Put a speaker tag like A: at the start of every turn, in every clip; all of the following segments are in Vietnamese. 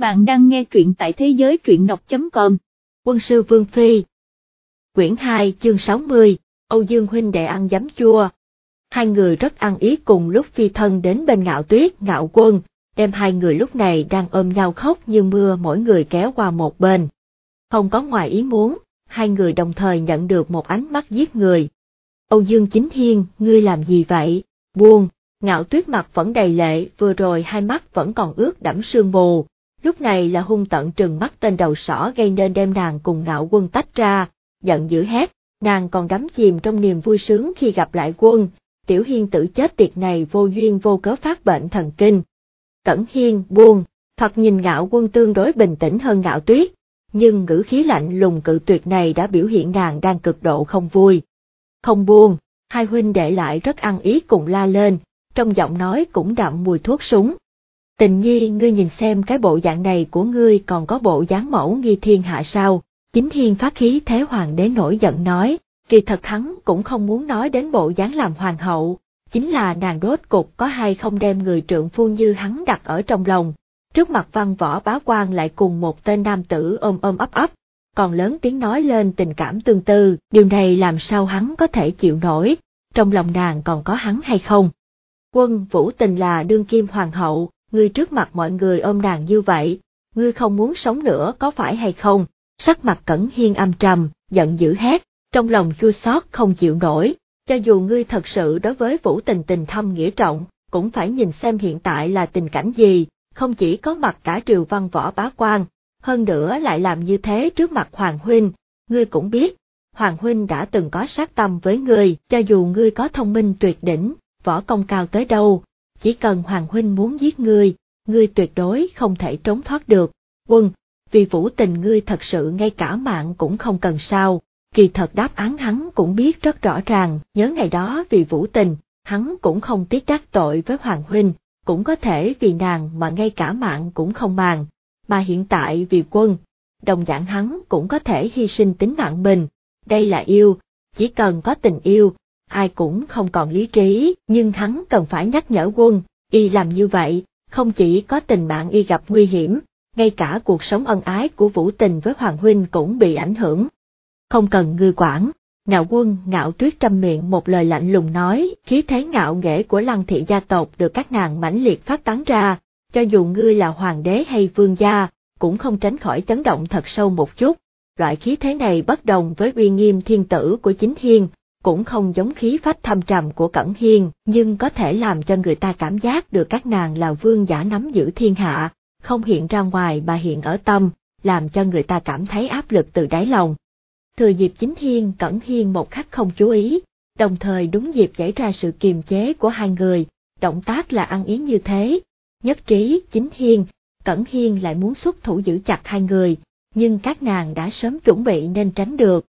A: Bạn đang nghe truyện tại thế giới truyện đọc.com.
B: Quân sư Vương Phi Quyển 2 chương 60, Âu Dương Huynh đệ ăn giấm chua. Hai người rất ăn ý cùng lúc phi thân đến bên ngạo tuyết ngạo quân, đem hai người lúc này đang ôm nhau khóc như mưa mỗi người kéo qua một bên. Không có ngoài ý muốn, hai người đồng thời nhận được một ánh mắt giết người. Âu Dương Chính Hiên, ngươi làm gì vậy? Buông, ngạo tuyết mặt vẫn đầy lệ, vừa rồi hai mắt vẫn còn ướt đẫm sương mù, lúc này là hung tận trừng mắt tên đầu sỏ gây nên đem nàng cùng ngạo quân tách ra, giận dữ hét, nàng còn đắm chìm trong niềm vui sướng khi gặp lại quân, tiểu hiên tử chết tiệt này vô duyên vô cớ phát bệnh thần kinh. Cẩn hiên buông, thật nhìn ngạo quân tương đối bình tĩnh hơn ngạo tuyết, nhưng ngữ khí lạnh lùng cự tuyệt này đã biểu hiện nàng đang cực độ không vui. Không buông, hai huynh đệ lại rất ăn ý cùng la lên, trong giọng nói cũng đậm mùi thuốc súng. Tình nhi ngươi nhìn xem cái bộ dạng này của ngươi còn có bộ dáng mẫu nghi thiên hạ sao, chính thiên phát khí thế hoàng đế nổi giận nói, kỳ thật hắn cũng không muốn nói đến bộ dáng làm hoàng hậu, chính là nàng đốt cục có hay không đem người trượng phu như hắn đặt ở trong lòng, trước mặt văn võ bá quan lại cùng một tên nam tử ôm ôm ấp ấp, còn lớn tiếng nói lên tình cảm tương tư, điều này làm sao hắn có thể chịu nổi, trong lòng nàng còn có hắn hay không. Quân Vũ Tình là đương kim hoàng hậu, ngươi trước mặt mọi người ôm nàng như vậy, ngươi không muốn sống nữa có phải hay không? Sắc mặt Cẩn Hiên âm trầm, giận dữ hét, trong lòng chua xót không chịu nổi, cho dù ngươi thật sự đối với Vũ Tình tình thâm nghĩa trọng, cũng phải nhìn xem hiện tại là tình cảnh gì, không chỉ có mặt cả triều văn võ bá quan, hơn nữa lại làm như thế trước mặt Hoàng Huynh, ngươi cũng biết, Hoàng Huynh đã từng có sát tâm với ngươi, cho dù ngươi có thông minh tuyệt đỉnh, võ công cao tới đâu, chỉ cần Hoàng Huynh muốn giết ngươi, ngươi tuyệt đối không thể trốn thoát được. Quân, vì vũ tình ngươi thật sự ngay cả mạng cũng không cần sao, kỳ thật đáp án hắn cũng biết rất rõ ràng, nhớ ngày đó vì vũ tình, hắn cũng không tiếc đắc tội với Hoàng Huynh, cũng có thể vì nàng mà ngay cả mạng cũng không màng, mà hiện tại vì quân, đồng dạng hắn cũng có thể hy sinh tính mạng mình, đây là yêu, chỉ cần có tình yêu, ai cũng không còn lý trí, nhưng hắn cần phải nhắc nhở quân, y làm như vậy, không chỉ có tình bạn y gặp nguy hiểm, ngay cả cuộc sống ân ái của Vũ Tình với Hoàng Huynh cũng bị ảnh hưởng. Không cần ngư quản, ngạo quân ngạo tuyết trăm miệng một lời lạnh lùng nói, khí thế ngạo nghễ của lăng thị gia tộc được các nàng mãnh liệt phát tán ra, cho dù ngươi là hoàng đế hay vương gia, cũng không tránh khỏi chấn động thật sâu một chút. Loại khí thế này bất đồng với uy nghiêm thiên tử của chính hiên, cũng không giống khí phách thâm trầm của Cẩn Hiên, nhưng có thể làm cho người ta cảm giác được các nàng là vương giả nắm giữ thiên hạ, không hiện ra ngoài mà hiện ở tâm, làm cho người ta cảm thấy áp lực từ đáy lòng. Thừa dịp chính Hiên Cẩn Hiên một khắc không chú ý, đồng thời đúng dịp xảy ra sự kiềm chế của hai người, động tác là ăn ý như thế, nhất trí chính Hiên, Cẩn Hiên lại muốn xuất thủ giữ chặt hai người, nhưng các nàng đã sớm chuẩn bị nên tránh được.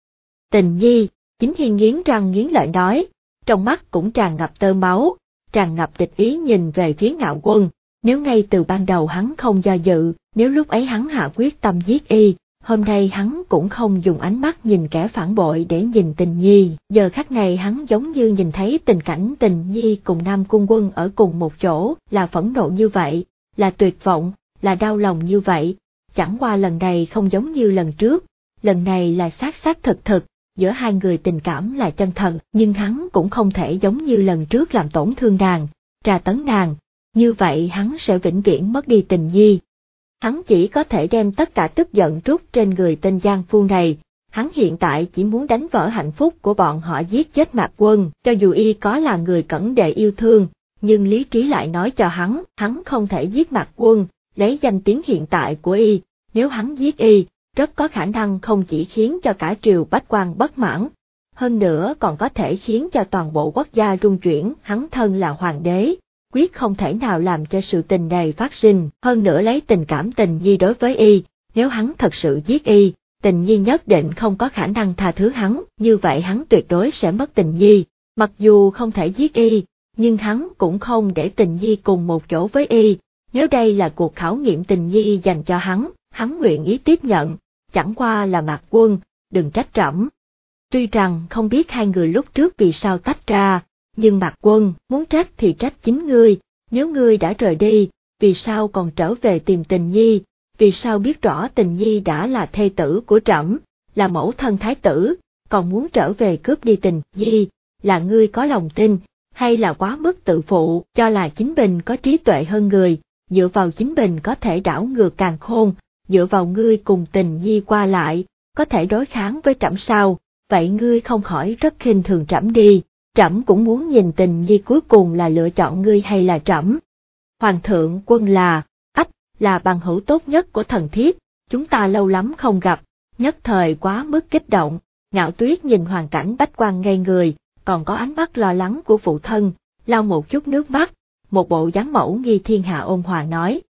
B: Tình nhi, Chính Hiên nghiến răng nghiến lợi nói, trong mắt cũng tràn ngập tơ máu, tràn ngập địch ý nhìn về phía ngạo quân, nếu ngay từ ban đầu hắn không do dự, nếu lúc ấy hắn hạ quyết tâm giết y, hôm nay hắn cũng không dùng ánh mắt nhìn kẻ phản bội để nhìn tình nhi, giờ khắc này hắn giống như nhìn thấy tình cảnh tình nhi cùng nam cung quân ở cùng một chỗ, là phẫn nộ như vậy, là tuyệt vọng, là đau lòng như vậy, chẳng qua lần này không giống như lần trước, lần này là xác xác thực thực, giữa hai người tình cảm là chân thật, nhưng hắn cũng không thể giống như lần trước làm tổn thương nàng, trà tấn nàng, như vậy hắn sẽ vĩnh viễn mất đi tình nhi. Hắn chỉ có thể đem tất cả tức giận trút trên người tên Giang Phu này, hắn hiện tại chỉ muốn đánh vỡ hạnh phúc của bọn họ giết chết mạc quân, cho dù y có là người cẩn đệ yêu thương, nhưng lý trí lại nói cho hắn, hắn không thể giết mạc quân, lấy danh tiếng hiện tại của y, nếu hắn giết y, rất có khả năng không chỉ khiến cho cả triều bách quan bất mãn, hơn nữa còn có thể khiến cho toàn bộ quốc gia rung chuyển, hắn thân là hoàng đế, quyết không thể nào làm cho sự tình này phát sinh, hơn nữa lấy tình cảm tình nhi đối với y, nếu hắn thật sự giết y, tình nhi nhất định không có khả năng tha thứ hắn, như vậy hắn tuyệt đối sẽ mất tình nhi, mặc dù không thể giết y, nhưng hắn cũng không để tình nhi cùng một chỗ với y, nếu đây là cuộc khảo nghiệm tình nhi dành cho hắn, hắn nguyện ý tiếp nhận, chẳng qua là mạc quân, đừng trách trẫm. Tuy rằng không biết hai người lúc trước vì sao tách ra, nhưng mạc quân muốn trách thì trách chính ngươi, nếu ngươi đã rời đi, vì sao còn trở về tìm tình nhi, vì sao biết rõ tình nhi đã là thê tử của trẫm, là mẫu thân thái tử, còn muốn trở về cướp đi tình nhi, là ngươi có lòng tin, hay là quá mức tự phụ, cho là chính mình có trí tuệ hơn người, dựa vào chính mình có thể đảo ngược càng khôn, dựa vào ngươi cùng tình nhi qua lại, có thể đối kháng với trẫm sao, vậy ngươi không khỏi rất khinh thường trẫm đi, trẫm cũng muốn nhìn tình nhi cuối cùng là lựa chọn ngươi hay là trẫm. Hoàng thượng quân là, ách, là bằng hữu tốt nhất của thần thiếp, chúng ta lâu lắm không gặp, nhất thời quá mức kích động, ngạo tuyết nhìn hoàn cảnh bách quan ngây người, còn có ánh mắt lo lắng của phụ thân, lau một chút nước mắt, một bộ dáng mẫu nghi thiên hạ ôn hòa nói.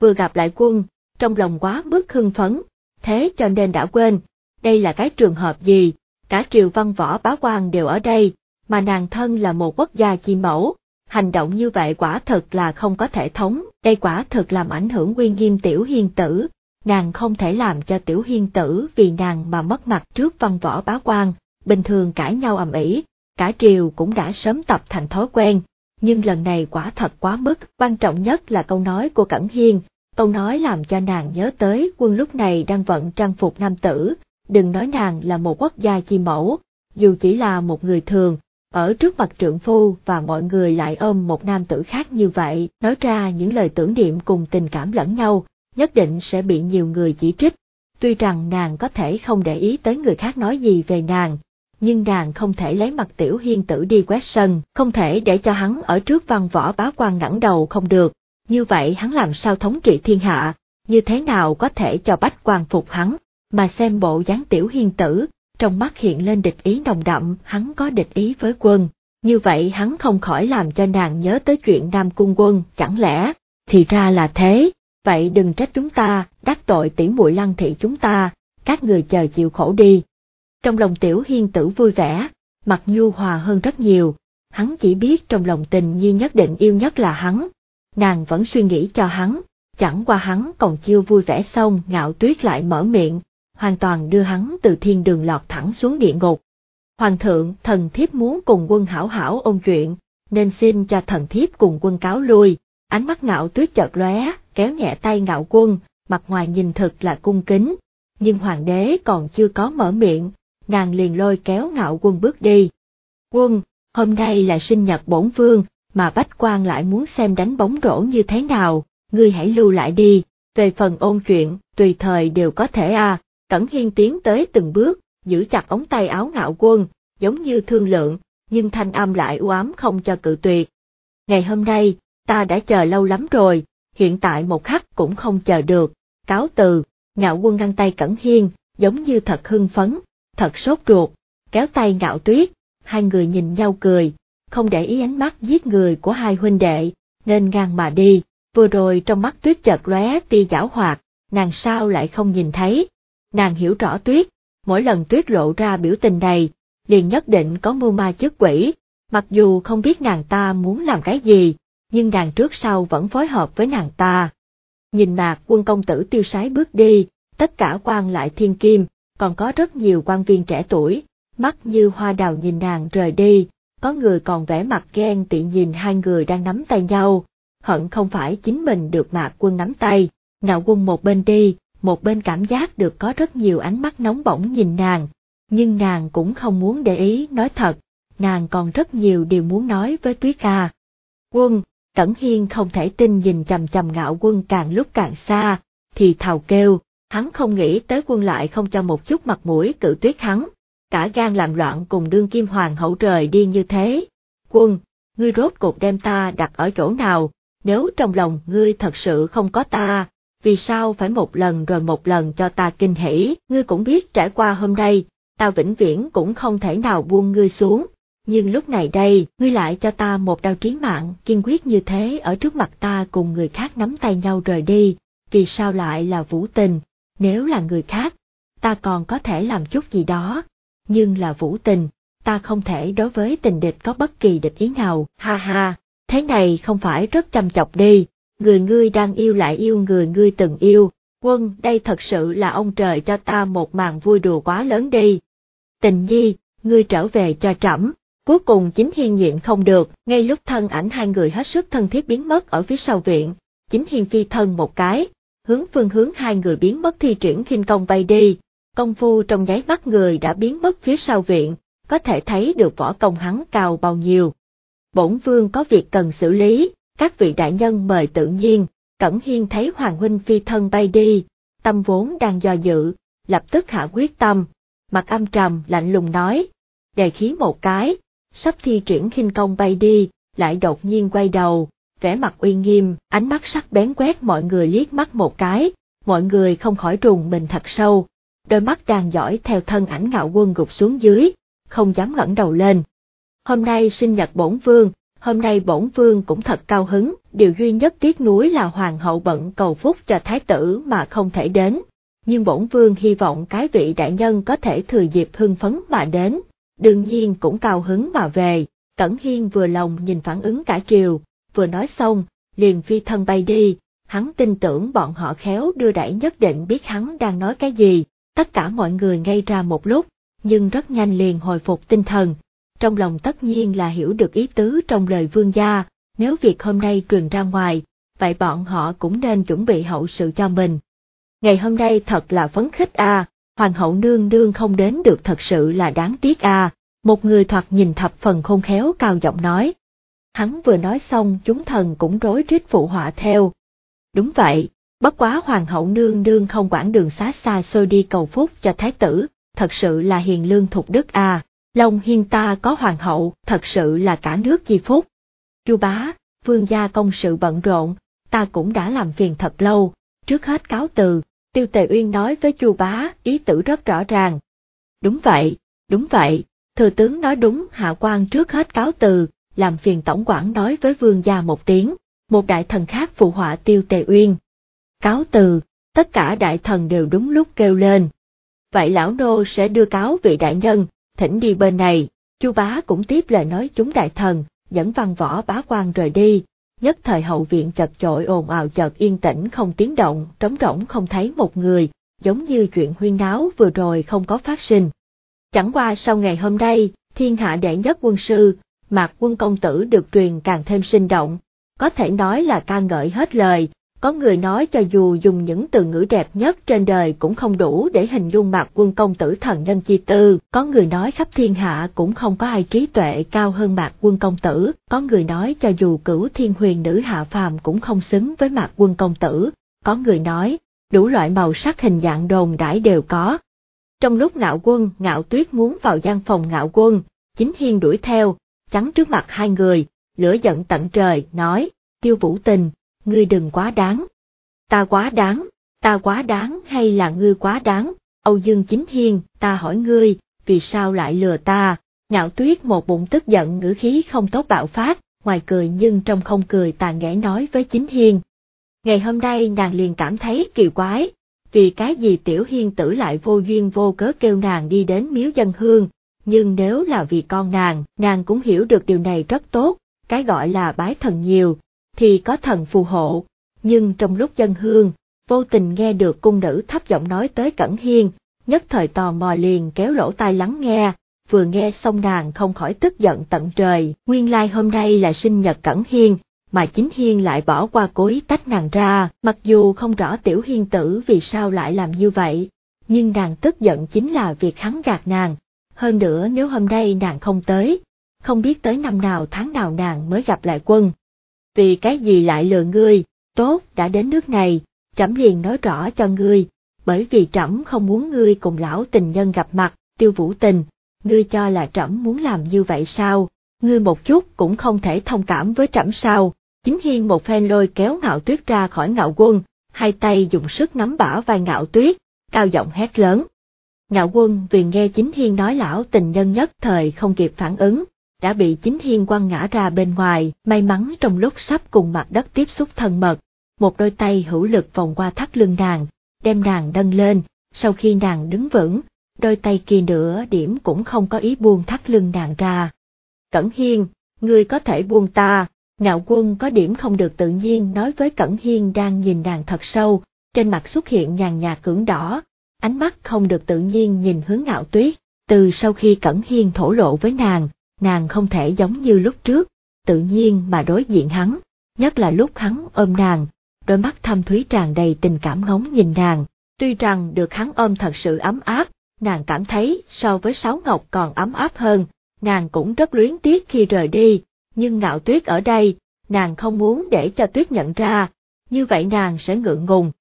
B: Vừa gặp lại quân, trong lòng quá mức hưng phấn, thế cho nên đã quên, đây là cái trường hợp gì, cả triều văn võ bá quan đều ở đây, mà nàng thân là một quốc gia chi mẫu, hành động như vậy quả thật là không có thể thống, đây quả thật làm ảnh hưởng uy nghiêm tiểu hiên tử, nàng không thể làm cho tiểu hiên tử vì nàng mà mất mặt trước văn võ bá quan, bình thường cãi nhau ầm ĩ, cả triều cũng đã sớm tập thành thói quen, nhưng lần này quả thật quá mức, quan trọng nhất là câu nói của Cẩn Hiên, câu nói làm cho nàng nhớ tới quân lúc này đang vận trang phục nam tử, đừng nói nàng là một quốc gia chi mẫu, dù chỉ là một người thường, ở trước mặt trượng phu và mọi người lại ôm một nam tử khác như vậy, nói ra những lời tưởng niệm cùng tình cảm lẫn nhau, nhất định sẽ bị nhiều người chỉ trích. Tuy rằng nàng có thể không để ý tới người khác nói gì về nàng, nhưng nàng không thể lấy mặt tiểu hiên tử đi quét sân, không thể để cho hắn ở trước văn võ bá quan ngẩng đầu không được, như vậy hắn làm sao thống trị thiên hạ, như thế nào có thể cho bách quan phục hắn, mà xem bộ dáng tiểu hiên tử, trong mắt hiện lên địch ý nồng đậm, hắn có địch ý với quân. Như vậy hắn không khỏi làm cho nàng nhớ tới chuyện Nam Cung quân, chẳng lẽ, thì ra là thế, vậy đừng trách chúng ta, đắc tội tỉ muội lăng thị chúng ta, các người chờ chịu khổ đi. Trong lòng tiểu hiên tử vui vẻ, mặt nhu hòa hơn rất nhiều, hắn chỉ biết trong lòng tình nhi nhất định yêu nhất là hắn. Nàng vẫn suy nghĩ cho hắn, chẳng qua hắn còn chưa vui vẻ xong ngạo tuyết lại mở miệng, hoàn toàn đưa hắn từ thiên đường lọt thẳng xuống địa ngục. Hoàng thượng, thần thiếp muốn cùng quân hảo hảo ôn chuyện, nên xin cho thần thiếp cùng quân cáo lui. Ánh mắt ngạo tuyết chợt lóe, kéo nhẹ tay ngạo quân, mặt ngoài nhìn thật là cung kính, nhưng hoàng đế còn chưa có mở miệng, nàng liền lôi kéo ngạo quân bước đi. Quân, hôm nay là sinh nhật bổn vương, mà bách quan lại muốn xem đánh bóng rổ như thế nào, ngươi hãy lưu lại đi, về phần ôn chuyện, tùy thời đều có thể à, Cẩn Hiên tiến tới từng bước, giữ chặt ống tay áo ngạo quân, giống như thương lượng, nhưng thanh âm lại u ám không cho cự tuyệt. Ngày hôm nay, ta đã chờ lâu lắm rồi, hiện tại một khắc cũng không chờ được, cáo từ, ngạo quân ngăn tay Cẩn Hiên, giống như thật hưng phấn, thật sốt ruột, kéo tay ngạo tuyết, hai người nhìn nhau cười, không để ý ánh mắt giết người của hai huynh đệ, nên ngang mà đi, vừa rồi trong mắt tuyết chợt lóe tia giảo hoạt, nàng sao lại không nhìn thấy, nàng hiểu rõ tuyết, mỗi lần tuyết lộ ra biểu tình này, liền nhất định có mưu ma chức quỷ, mặc dù không biết nàng ta muốn làm cái gì, nhưng nàng trước sau vẫn phối hợp với nàng ta. Nhìn mạc quân công tử tiêu sái bước đi, tất cả quan lại thiên kim, còn có rất nhiều quan viên trẻ tuổi, mắt như hoa đào nhìn nàng rời đi, có người còn vẽ mặt ghen tị nhìn hai người đang nắm tay nhau, hận không phải chính mình được mạc quân nắm tay, ngạo quân một bên đi, một bên cảm giác được có rất nhiều ánh mắt nóng bỏng nhìn nàng, nhưng nàng cũng không muốn để ý nói thật, nàng còn rất nhiều điều muốn nói với Tuyết Ca. Quân, Cẩn Hiên không thể tin nhìn chầm chầm ngạo quân càng lúc càng xa, thì thào kêu, hắn không nghĩ tới quân lại không cho một chút mặt mũi cự tuyết hắn, cả gan làm loạn cùng đương kim hoàng hậu trời đi như thế. Quân, ngươi rốt cuộc đem ta đặt ở chỗ nào, nếu trong lòng ngươi thật sự không có ta, vì sao phải một lần rồi một lần cho ta kinh hỉ, ngươi cũng biết trải qua hôm nay, ta vĩnh viễn cũng không thể nào buông ngươi xuống, nhưng lúc này đây, ngươi lại cho ta một đau trí mạng, kiên quyết như thế ở trước mặt ta cùng người khác nắm tay nhau rời đi, vì sao lại là vũ tình, nếu là người khác, ta còn có thể làm chút gì đó, nhưng là vũ tình, ta không thể đối với tình địch có bất kỳ địch ý nào, ha ha, thế này không phải rất chăm chọc đi, người ngươi đang yêu lại yêu người ngươi từng yêu, quân đây thật sự là ông trời cho ta một màn vui đùa quá lớn đi. Tình nhi, ngươi trở về cho trẫm. Cuối cùng chính hiên nhịn không được, ngay lúc thân ảnh hai người hết sức thân thiết biến mất ở phía sau viện, chính hiên phi thân một cái, hướng phương hướng hai người biến mất thi triển khinh công bay đi, công phu trong nháy mắt người đã biến mất phía sau viện, có thể thấy được võ công hắn cao bao nhiêu. Bổn vương có việc cần xử lý, các vị đại nhân mời tự nhiên, Cẩn Hiên thấy Hoàng Huynh phi thân bay đi, tâm vốn đang do dự, lập tức hạ quyết tâm, mặt âm trầm lạnh lùng nói, đề khí một cái, sắp thi triển khinh công bay đi, lại đột nhiên quay đầu, vẻ mặt uy nghiêm, ánh mắt sắc bén quét mọi người liếc mắt một cái, mọi người không khỏi trùng mình thật sâu, đôi mắt đang dõi theo thân ảnh ngạo quân gục xuống dưới, không dám ngẩng đầu lên. Hôm nay sinh nhật bổn vương, hôm nay bổn vương cũng thật cao hứng, điều duy nhất tiếc nuối là hoàng hậu bận cầu phúc cho thái tử mà không thể đến. Nhưng bổn vương hy vọng cái vị đại nhân có thể thừa dịp hưng phấn mà đến, đương nhiên cũng cao hứng mà về. Cẩn Hiên vừa lòng nhìn phản ứng cả triều, vừa nói xong, liền phi thân bay đi, hắn tin tưởng bọn họ khéo đưa đẩy nhất định biết hắn đang nói cái gì, tất cả mọi người ngây ra một lúc, nhưng rất nhanh liền hồi phục tinh thần, trong lòng tất nhiên là hiểu được ý tứ trong lời vương gia, nếu việc hôm nay truyền ra ngoài, vậy bọn họ cũng nên chuẩn bị hậu sự cho mình. Ngày hôm nay thật là phấn khích a, hoàng hậu nương nương không đến được thật sự là đáng tiếc a. một người thoạt nhìn thập phần khôn khéo cao giọng nói. Hắn vừa nói xong chúng thần cũng rối rít phụ họa theo. Đúng vậy, bất quá hoàng hậu nương nương không quản đường xá xa xôi đi cầu phúc cho thái tử, thật sự là hiền lương thục đức a. Long hiên ta có hoàng hậu, thật sự là cả nước chi phúc. Chu bá, vương gia công sự bận rộn, ta cũng đã làm phiền thật lâu, trước hết cáo từ, tiêu tề uyên nói với chu bá, ý tử rất rõ ràng. Đúng vậy, đúng vậy, thừa tướng nói đúng hạ quan trước hết cáo từ, làm phiền tổng quản nói với vương gia một tiếng, một đại thần khác phụ họa tiêu tề uyên. Cáo từ, tất cả đại thần đều đúng lúc kêu lên. Vậy lão nô sẽ đưa cáo vị đại nhân, thỉnh đi bên này, chu bá cũng tiếp lời nói chúng đại thần, dẫn văn võ bá quan rời đi, nhất thời hậu viện chật chội ồn ào chợt yên tĩnh không tiếng động, trống rỗng không thấy một người, giống như chuyện huyên náo vừa rồi không có phát sinh. Chẳng qua sau ngày hôm nay, thiên hạ đệ nhất quân sư, mạc quân công tử được truyền càng thêm sinh động, có thể nói là ca ngợi hết lời, có người nói cho dù dùng những từ ngữ đẹp nhất trên đời cũng không đủ để hình dung mặt quân công tử thần nhân chi tư, có người nói khắp thiên hạ cũng không có ai trí tuệ cao hơn mặt quân công tử, có người nói cho dù cửu thiên huyền nữ hạ phàm cũng không xứng với mặt quân công tử, có người nói, đủ loại màu sắc hình dạng đồn đãi đều có. Trong lúc ngạo quân, ngạo tuyết muốn vào gian phòng ngạo quân, chính hiên đuổi theo, chắn trước mặt hai người, lửa giận tận trời, nói, tiêu vũ tình, ngươi đừng quá đáng. Ta quá đáng, ta quá đáng hay là ngươi quá đáng, Âu Dương Chính Hiên, ta hỏi ngươi, vì sao lại lừa ta, ngạo tuyết một bụng tức giận ngữ khí không tốt bạo phát, ngoài cười nhưng trong không cười tàn nghẽ nói với Chính Hiên. Ngày hôm nay nàng liền cảm thấy kỳ quái, vì cái gì tiểu hiên tử lại vô duyên vô cớ kêu nàng đi đến miếu dân hương, nhưng nếu là vì con nàng, nàng cũng hiểu được điều này rất tốt, cái gọi là bái thần nhiều, thì có thần phù hộ, nhưng trong lúc dân hương, vô tình nghe được cung nữ thấp giọng nói tới Cẩn Hiên, nhất thời tò mò liền kéo lỗ tai lắng nghe, vừa nghe xong nàng không khỏi tức giận tận trời, nguyên lai like hôm nay là sinh nhật Cẩn Hiên, mà chính Hiên lại bỏ qua cố ý tách nàng ra, mặc dù không rõ tiểu hiên tử vì sao lại làm như vậy, nhưng nàng tức giận chính là việc hắn gạt nàng, hơn nữa nếu hôm nay nàng không tới, không biết tới năm nào tháng nào nàng mới gặp lại quân, vì cái gì lại lừa ngươi, tốt đã đến nước này, trẫm liền nói rõ cho ngươi, bởi vì trẫm không muốn ngươi cùng lão tình nhân gặp mặt, tiêu vũ tình, ngươi cho là trẫm muốn làm như vậy sao, ngươi một chút cũng không thể thông cảm với trẫm sao, chính hiên một phen lôi kéo ngạo tuyết ra khỏi ngạo quân, hai tay dùng sức nắm bả vai ngạo tuyết, cao giọng hét lớn. Ngạo quân vì nghe chính hiên nói lão tình nhân nhất thời không kịp phản ứng, đã bị chính hiên quăng ngã ra bên ngoài, may mắn trong lúc sắp cùng mặt đất tiếp xúc thân mật, một đôi tay hữu lực vòng qua thắt lưng nàng, đem nàng nâng lên, sau khi nàng đứng vững, đôi tay kia nữa điểm cũng không có ý buông thắt lưng nàng ra. Cẩn Hiên, ngươi có thể buông ta, ngạo quân có điểm không được tự nhiên nói với Cẩn Hiên đang nhìn nàng thật sâu, trên mặt xuất hiện nhàn nhạt cưỡng đỏ, ánh mắt không được tự nhiên nhìn hướng ngạo tuyết, từ sau khi Cẩn Hiên thổ lộ với nàng, nàng không thể giống như lúc trước, tự nhiên mà đối diện hắn, nhất là lúc hắn ôm nàng, đôi mắt thâm thúy tràn đầy tình cảm ngóng nhìn nàng, tuy rằng được hắn ôm thật sự ấm áp, nàng cảm thấy so với Sáu Ngọc còn ấm áp hơn, nàng cũng rất luyến tiếc khi rời đi, nhưng ngạo tuyết ở đây, nàng không muốn để cho tuyết nhận ra, như vậy nàng sẽ ngượng ngùng.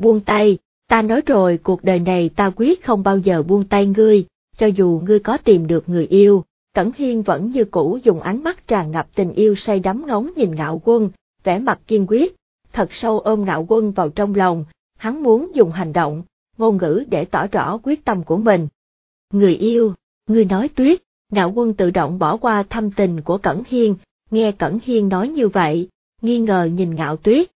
B: Buông tay, ta nói rồi cuộc đời này ta quyết không bao giờ buông tay ngươi, cho dù ngươi có tìm được người yêu. Cẩn Hiên vẫn như cũ dùng ánh mắt tràn ngập tình yêu say đắm ngóng nhìn ngạo quân, vẻ mặt kiên quyết, thật sâu ôm ngạo quân vào trong lòng, hắn muốn dùng hành động, ngôn ngữ để tỏ rõ quyết tâm của mình. Người yêu, người nói tuyết, ngạo quân tự động bỏ qua thâm tình của Cẩn Hiên, nghe Cẩn Hiên nói như vậy, nghi ngờ nhìn ngạo tuyết.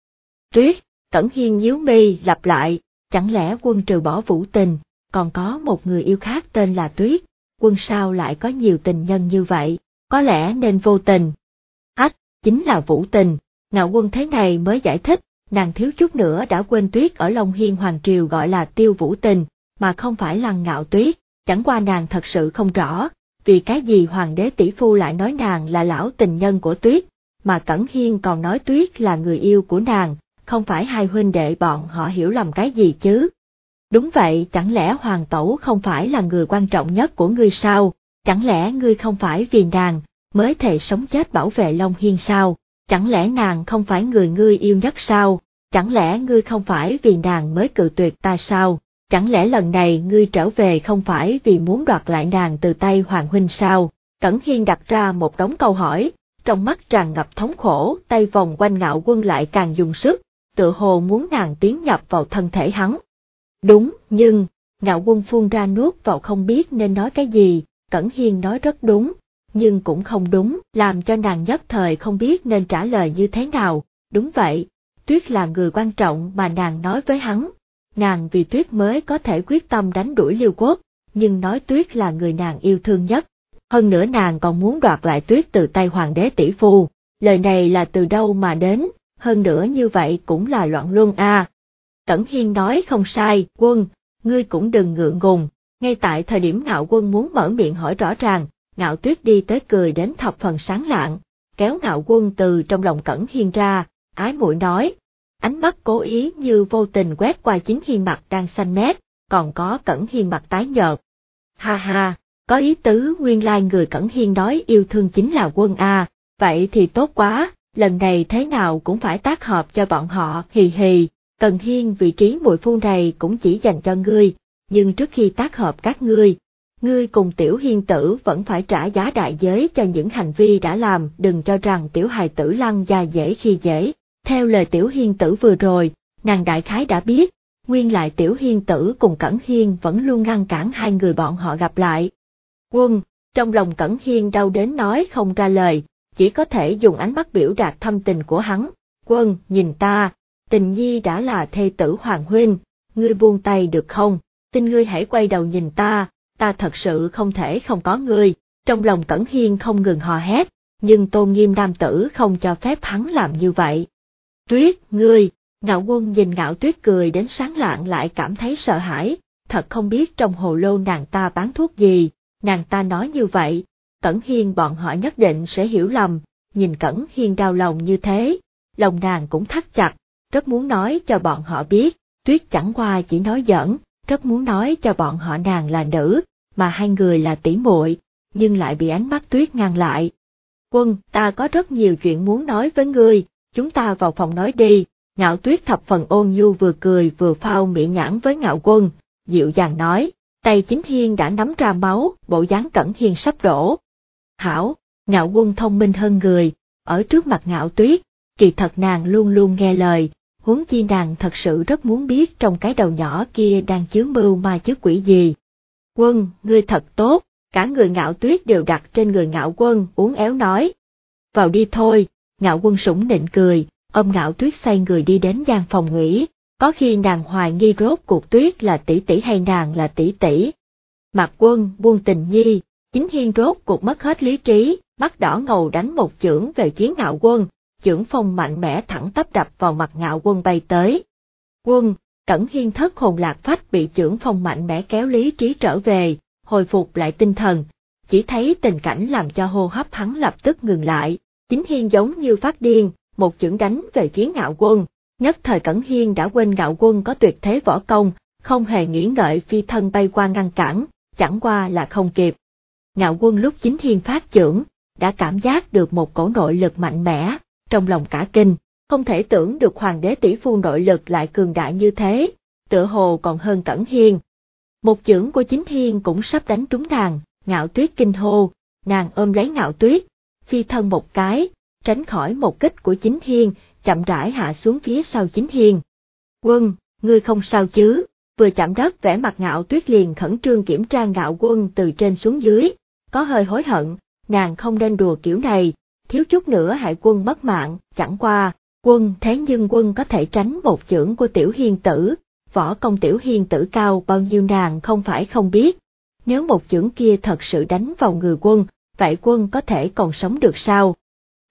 B: Tuyết, Cẩn Hiên nhíu mi lặp lại, chẳng lẽ quân trừ bỏ vũ tình, còn có một người yêu khác tên là Tuyết, quân sao lại có nhiều tình nhân như vậy, có lẽ nên vô tình. Ách, chính là vũ tình, ngạo quân thế này mới giải thích, nàng thiếu chút nữa đã quên Tuyết ở Long Hiên Hoàng Triều gọi là tiêu vũ tình, mà không phải là ngạo Tuyết, chẳng qua nàng thật sự không rõ, vì cái gì Hoàng đế tỷ phu lại nói nàng là lão tình nhân của Tuyết, mà Cẩn Hiên còn nói Tuyết là người yêu của nàng, không phải hai huynh đệ bọn họ hiểu lầm cái gì chứ. Đúng vậy, chẳng lẽ hoàng tẩu không phải là người quan trọng nhất của ngươi sao, chẳng lẽ ngươi không phải vì nàng, mới thề sống chết bảo vệ Long Hiên sao, chẳng lẽ nàng không phải người ngươi yêu nhất sao, chẳng lẽ ngươi không phải vì nàng mới cự tuyệt ta sao, chẳng lẽ lần này ngươi trở về không phải vì muốn đoạt lại nàng từ tay Hoàng Huynh sao, Cẩn Hiên đặt ra một đống câu hỏi, trong mắt tràn ngập thống khổ, tay vòng quanh ngạo quân lại càng dùng sức, tựa hồ muốn nàng tiến nhập vào thân thể hắn. Đúng, nhưng, ngạo quân phun ra nuốt vào không biết nên nói cái gì, Cẩn Hiên nói rất đúng, nhưng cũng không đúng, làm cho nàng nhất thời không biết nên trả lời như thế nào, đúng vậy, Tuyết là người quan trọng mà nàng nói với hắn, nàng vì Tuyết mới có thể quyết tâm đánh đuổi Liêu Quốc, nhưng nói Tuyết là người nàng yêu thương nhất, hơn nữa nàng còn muốn đoạt lại Tuyết từ tay hoàng đế tỷ phu, lời này là từ đâu mà đến, hơn nữa như vậy cũng là loạn luân a. Cẩn Hiên nói không sai, quân, ngươi cũng đừng ngượng ngùng, ngay tại thời điểm ngạo quân muốn mở miệng hỏi rõ ràng, ngạo tuyết đi tới cười đến thập phần sáng lạng, kéo ngạo quân từ trong lòng Cẩn Hiên ra, ái mũi nói, ánh mắt cố ý như vô tình quét qua chính hiên mặt đang xanh mét, còn có Cẩn Hiên mặt tái nhợt. Ha ha, có ý tứ nguyên lai người Cẩn Hiên nói yêu thương chính là quân A, vậy thì tốt quá, lần này thế nào cũng phải tác hợp cho bọn họ, hì hì, Cần Hiên vị trí mùi phu này cũng chỉ dành cho ngươi, nhưng trước khi tác hợp các ngươi, ngươi cùng tiểu hiên tử vẫn phải trả giá đại giới cho những hành vi đã làm, đừng cho rằng tiểu hài tử lăng già dễ khi dễ. Theo lời tiểu hiên tử vừa rồi, nàng đại khái đã biết, nguyên lại tiểu hiên tử cùng Cẩn Hiên vẫn luôn ngăn cản hai người bọn họ gặp lại. Quân, trong lòng Cẩn Hiên đau đến nói không ra lời, chỉ có thể dùng ánh mắt biểu đạt thâm tình của hắn. Quân, nhìn ta, tình nhi đã là thê tử Hoàng Huynh, ngươi buông tay được không, xin ngươi hãy quay đầu nhìn ta, ta thật sự không thể không có ngươi, trong lòng Cẩn Hiên không ngừng hò hét, nhưng tôn nghiêm nam tử không cho phép hắn làm như vậy. Tuyết, ngươi, ngạo quân nhìn ngạo tuyết cười đến sáng lạng lại cảm thấy sợ hãi, thật không biết trong hồ lô nàng ta bán thuốc gì, nàng ta nói như vậy, Cẩn Hiên bọn họ nhất định sẽ hiểu lầm, nhìn Cẩn Hiên đau lòng như thế, lòng nàng cũng thắt chặt, rất muốn nói cho bọn họ biết, tuyết chẳng qua chỉ nói giỡn, rất muốn nói cho bọn họ nàng là nữ, mà hai người là tỷ muội, nhưng lại bị ánh mắt tuyết ngăn lại. Quân, ta có rất nhiều chuyện muốn nói với ngươi, chúng ta vào phòng nói đi, ngạo tuyết thập phần ôn nhu vừa cười vừa phao miệng nhãn với ngạo quân, dịu dàng nói, tay chính hiên đã nắm ra máu, bộ dáng cẩn hiên sắp đổ, Hảo, ngạo quân thông minh hơn người, ở trước mặt ngạo tuyết, kỳ thật nàng luôn luôn nghe lời, huống chi nàng thật sự rất muốn biết trong cái đầu nhỏ kia đang chứa mưu ma chứa quỷ gì. Quân, ngươi thật tốt, cả người ngạo tuyết đều đặt trên người ngạo quân uống éo nói. Vào đi thôi, ngạo quân sủng nịnh cười, ôm ngạo tuyết xoay người đi đến gian phòng nghỉ, có khi nàng hoài nghi rốt cuộc tuyết là tỷ tỷ hay nàng là tỷ tỷ. Mặt quân buông tình nhi, Chính Hiên rốt cuộc mất hết lý trí, mắt đỏ ngầu đánh một chưởng về phía ngạo quân, chưởng phong mạnh mẽ thẳng tắp đập vào mặt ngạo quân bay tới. Quân, Cẩn Hiên thất hồn lạc phách bị chưởng phong mạnh mẽ kéo lý trí trở về, hồi phục lại tinh thần, chỉ thấy tình cảnh làm cho hô hấp hắn lập tức ngừng lại, chính Hiên giống như phát điên, một chưởng đánh về phía ngạo quân, Nhất thời Cẩn Hiên đã quên ngạo quân có tuyệt thế võ công, không hề nghĩ ngợi phi thân bay qua ngăn cản, chẳng qua là không kịp. Ngạo quân lúc chính hiên phát trưởng, đã cảm giác được một cổ nội lực mạnh mẽ, trong lòng cả kinh, không thể tưởng được hoàng đế tỷ phu nội lực lại cường đại như thế, tựa hồ còn hơn Cẩn Hiên. Một chưởng của chính hiên cũng sắp đánh trúng nàng, ngạo tuyết kinh hô, nàng ôm lấy ngạo tuyết, phi thân một cái, tránh khỏi một kích của chính hiên, chậm rãi hạ xuống phía sau chính hiên. Quân, ngươi không sao chứ, vừa chạm đất vẻ mặt ngạo tuyết liền khẩn trương kiểm tra ngạo quân từ trên xuống dưới, có hơi hối hận, nàng không nên đùa kiểu này, thiếu chút nữa hại quân mất mạng, chẳng qua, quân thế nhưng quân có thể tránh một chưởng của tiểu hiên tử, võ công tiểu hiên tử cao bao nhiêu nàng không phải không biết. Nếu một chưởng kia thật sự đánh vào người quân, vậy quân có thể còn sống được sao?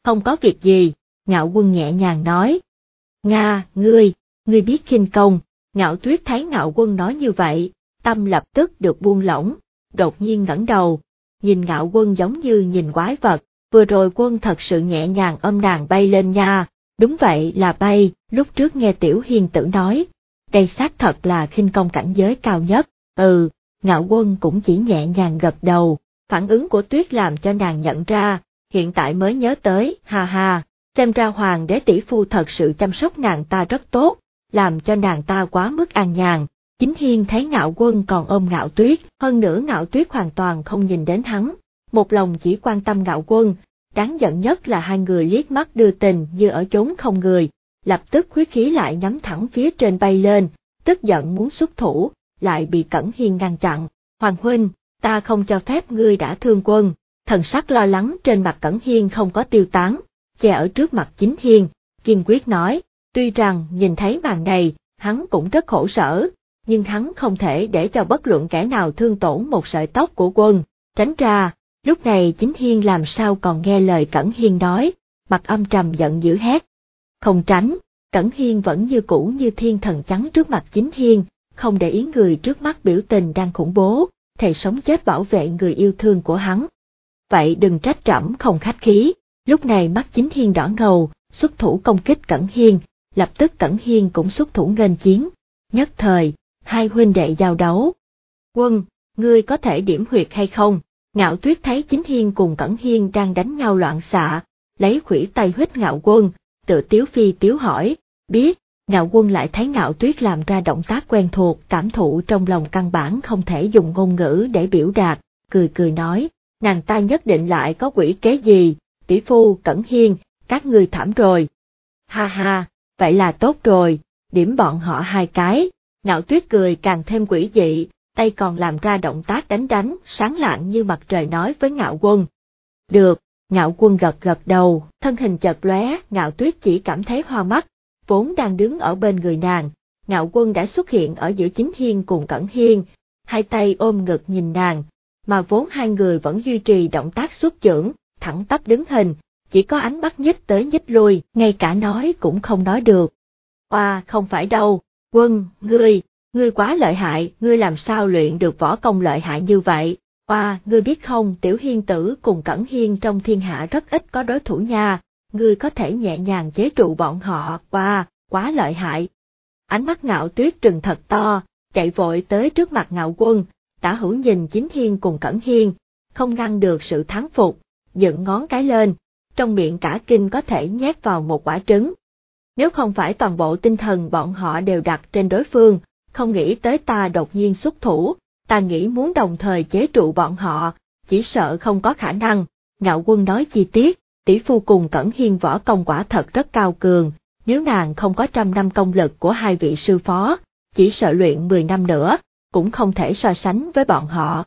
B: Không có việc gì, ngạo quân nhẹ nhàng nói. Nga, ngươi, ngươi biết khinh công, ngạo tuyết thấy ngạo quân nói như vậy, tâm lập tức được buông lỏng, đột nhiên ngẩng đầu, nhìn ngạo quân giống như nhìn quái vật, vừa rồi quân thật sự nhẹ nhàng ôm nàng bay lên nha, đúng vậy là bay, lúc trước nghe tiểu hiền tử nói, đây xác thật là khinh công cảnh giới cao nhất, ừ, ngạo quân cũng chỉ nhẹ nhàng gật đầu, phản ứng của tuyết làm cho nàng nhận ra, hiện tại mới nhớ tới, ha ha, xem ra hoàng đế tỷ phu thật sự chăm sóc nàng ta rất tốt, làm cho nàng ta quá mức an nhàn. Chính Hiên thấy ngạo quân còn ôm ngạo tuyết, hơn nữa ngạo tuyết hoàn toàn không nhìn đến hắn, một lòng chỉ quan tâm ngạo quân, đáng giận nhất là hai người liếc mắt đưa tình như ở chốn không người, lập tức huyết khí lại nhắm thẳng phía trên bay lên, tức giận muốn xuất thủ, lại bị Cẩn Hiên ngăn chặn. Hoàng huynh, ta không cho phép ngươi đã thương quân, thần sắc lo lắng trên mặt Cẩn Hiên không có tiêu tán, che ở trước mặt chính Hiên, kiên quyết nói, tuy rằng nhìn thấy màn này, hắn cũng rất khổ sở, nhưng hắn không thể để cho bất luận kẻ nào thương tổn một sợi tóc của quân, tránh ra, lúc này chính Hiên làm sao còn nghe lời Cẩn Hiên nói, mặt âm trầm giận dữ hét. Không tránh, Cẩn Hiên vẫn như cũ như thiên thần trắng trước mặt chính Hiên, không để ý người trước mắt biểu tình đang khủng bố, thề sống chết bảo vệ người yêu thương của hắn. Vậy đừng trách trẫm không khách khí, lúc này mắt chính Hiên đỏ ngầu, xuất thủ công kích Cẩn Hiên, lập tức Cẩn Hiên cũng xuất thủ nghênh chiến. Nhất thời, hai huynh đệ giao đấu. Quân, ngươi có thể điểm huyệt hay không? Ngạo tuyết thấy chính hiên cùng Cẩn Hiên đang đánh nhau loạn xạ, lấy khủy tay huyết ngạo quân, tự tiếu phi tiếu hỏi, biết, ngạo quân lại thấy ngạo tuyết làm ra động tác quen thuộc cảm thụ trong lòng căn bản không thể dùng ngôn ngữ để biểu đạt, cười cười nói, nàng ta nhất định lại có quỷ kế gì, tỷ phu Cẩn Hiên, các ngươi thảm rồi. Ha ha, vậy là tốt rồi, điểm bọn họ hai cái, ngạo tuyết cười càng thêm quỷ dị, tay còn làm ra động tác đánh đánh, sáng lạng như mặt trời nói với ngạo quân. Được, ngạo quân gật gật đầu, thân hình chợt lóe, ngạo tuyết chỉ cảm thấy hoa mắt, vốn đang đứng ở bên người nàng, ngạo quân đã xuất hiện ở giữa chính hiên cùng cẩn hiên, hai tay ôm ngực nhìn nàng, mà vốn hai người vẫn duy trì động tác xuất trưởng, thẳng tắp đứng hình, chỉ có ánh mắt nhích tới nhích lui, ngay cả nói cũng không nói được. Oa, không phải đâu, quân, ngươi, ngươi quá lợi hại, ngươi làm sao luyện được võ công lợi hại như vậy? Oa, ngươi biết không, tiểu hiên tử cùng cẩn hiên trong thiên hạ rất ít có đối thủ nha, ngươi có thể nhẹ nhàng chế trụ bọn họ, oa, quá lợi hại. Ánh mắt ngạo tuyết trừng thật to, chạy vội tới trước mặt ngạo quân, tả hữu nhìn chính hiên cùng cẩn hiên, không ngăn được sự thắng phục, dựng ngón cái lên, trong miệng cả kinh có thể nhét vào một quả trứng. Nếu không phải toàn bộ tinh thần bọn họ đều đặt trên đối phương, không nghĩ tới ta đột nhiên xuất thủ, ta nghĩ muốn đồng thời chế trụ bọn họ, chỉ sợ không có khả năng. Ngạo quân nói chi tiết, tỷ phu cùng cẩn hiên võ công quả thật rất cao cường, nếu nàng không có trăm năm công lực của hai vị sư phó, chỉ sợ luyện mười năm nữa, cũng không thể so sánh với bọn họ.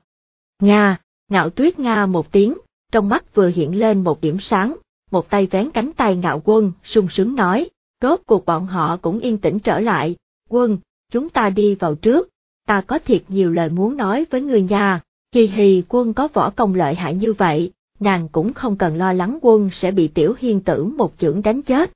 B: Nga, ngạo tuyết Nga một tiếng, trong mắt vừa hiện lên một điểm sáng, một tay vén cánh tay ngạo quân, sung sướng nói, rốt cuộc bọn họ cũng yên tĩnh trở lại, quân, chúng ta đi vào trước, ta có thiệt nhiều lời muốn nói với người nhà, hì hì quân có võ công lợi hại như vậy, nàng cũng không cần lo lắng quân sẽ bị tiểu hiên tử một chưởng đánh chết.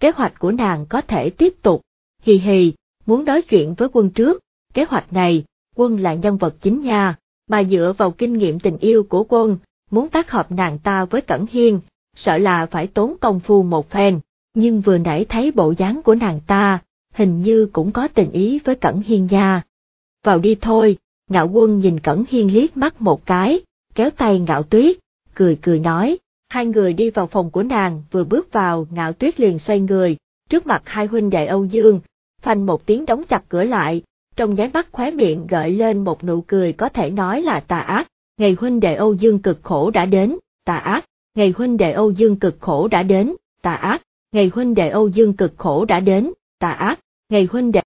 B: Kế hoạch của nàng có thể tiếp tục, hì hì, muốn nói chuyện với quân trước, kế hoạch này, quân là nhân vật chính nha, mà dựa vào kinh nghiệm tình yêu của quân, muốn tác hợp nàng ta với Cẩn Hiên, sợ là phải tốn công phu một phen, nhưng vừa nãy thấy bộ dáng của nàng ta, hình như cũng có tình ý với Cẩn Hiên nha. Vào đi thôi, ngạo quân nhìn Cẩn Hiên liếc mắt một cái, kéo tay ngạo tuyết, cười cười nói, hai người đi vào phòng của nàng vừa bước vào ngạo tuyết liền xoay người, trước mặt hai huynh đệ Âu Dương, phanh một tiếng đóng chặt cửa lại, trong nháy mắt khóe miệng gợi lên một nụ cười có thể nói là tà ác, ngày huynh đệ Âu Dương cực khổ đã đến, tà ác, ngày huynh đệ Âu Dương cực khổ đã đến, tà ác, ngày huynh đệ Âu Dương cực khổ đã đến, tà ác, ngày huynh đệ.